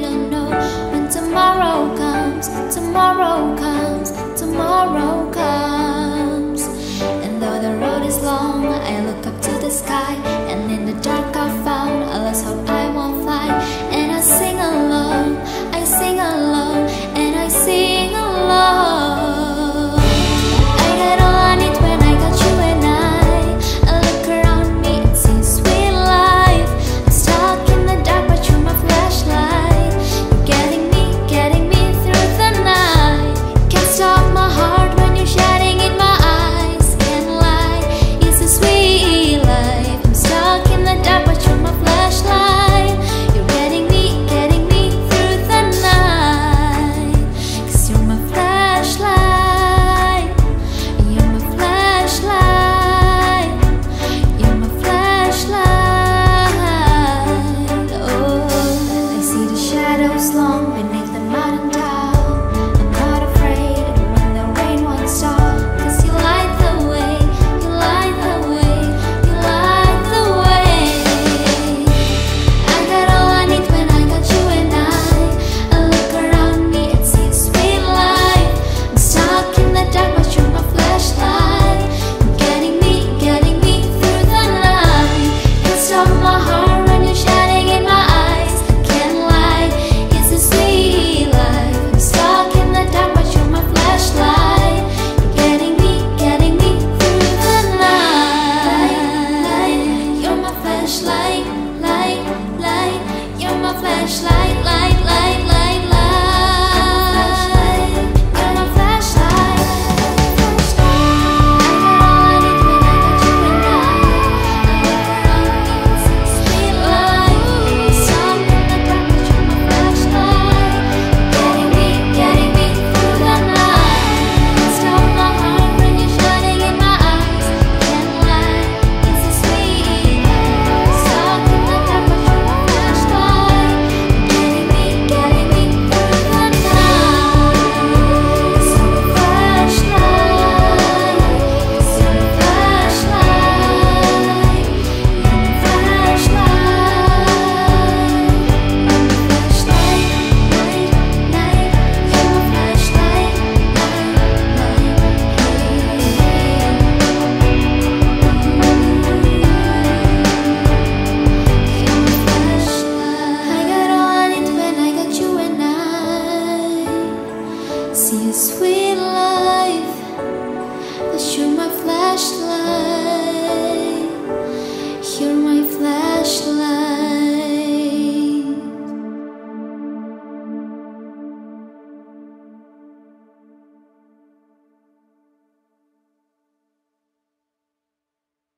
Don't know when tomorrow comes, tomorrow comes, tomorrow comes. And though the road is long, I look up to the sky, and in the dark I found a last hope I won't fly. está. Flashlight,